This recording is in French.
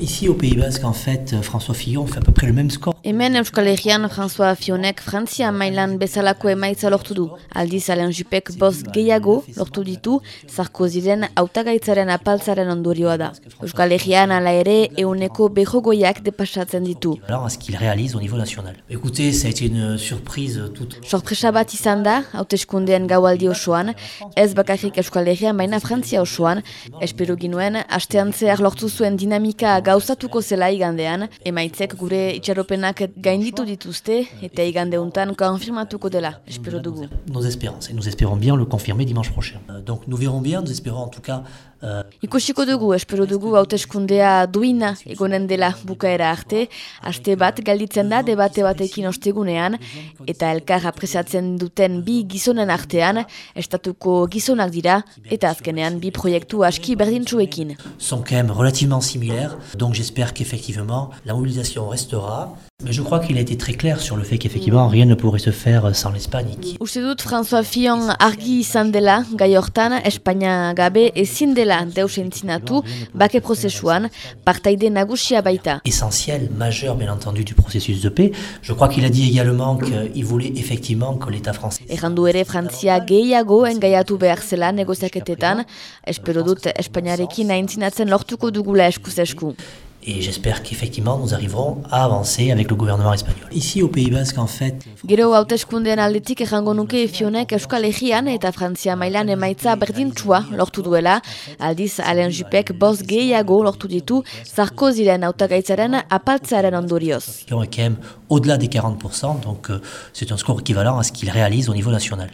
Ici au Pays Basque, en fait, François Fillon fait à peu près le même score. Hemen Euskal Herrian François Fionek Frantzia mailan bezalako emaitza lortu du. Aldiz Alain Jupek bost gehiago lortu ditu Sarkoziren hautagaitzaren apaltzaren ondorioa da. Euskal Herrian ala ere euneko bejogoiak depasatzen ditu. Alors, à ce qu'il réalise au niveau national? Écoutez, ça a été une surprise toute. Sorpresa bat izan da, hauteskundean gaualdi osoan, ez bakarrik Euskal Herrian baina Frantzia osoan, espero ginuen, astean zehar lortu zuen dinamika gauzatuko zela igandean, emaitzek gure itxaropenak gainditu dituzte eta igandeuntan konfirmatuko dela, espero dugu. Nos espérances, et nous espérons bien le confirmer dimanche prochain. Euh, Donc nous verrons bien, nous espérons en tout cas euh, Ikusiko dugu, espero dugu hauteskundea duina egonen dela bukaera arte, aste bat galditzen da debate batekin ostegunean, eta elkar apresatzen duten bi gizonen artean, estatuko gizonak dira, eta azkenean bi proiektu aski berdintsuekin. sont quand même relativement similaires. Donc j'espère qu'effectivement la mobilisation restera. Mais je crois qu'il a été très clair sur le fait qu'effectivement rien ne pourrait se faire sans l'Espagne. Uste dut François Fillon argi izan dela, gai hortan, Espainia gabe ezin dela deus entzinatu, bake prozesuan, partaide nagusia baita. essentiel, majeur bien entendu du processus de paix. Je crois qu'il a dit également qu'il voulait effectivement que l'État français Errandu ere Frantzia gehiago engaiatu behar zela negoziaketetan, espero dut Espainiarekin aintzinatzen lortuko dugula eskuz esku. Et j'espère qu'effectivement nous arriverons à avancer avec le gouvernement espagnol. Ici au Pays Basque en fait, Gero hauteskundean aldetik errango nuke Fionek Euskal Herrian eta Frantzia mailan emaitza berdintsua lortu duela, aldiz Alain Jupek bost gehiago lortu ditu Sarkoziren hautagaitzaren apaltzaren ondorioz. qui est quand même au-delà des 40%, donc euh, c'est un score équivalent à ce qu'il réalise au niveau national.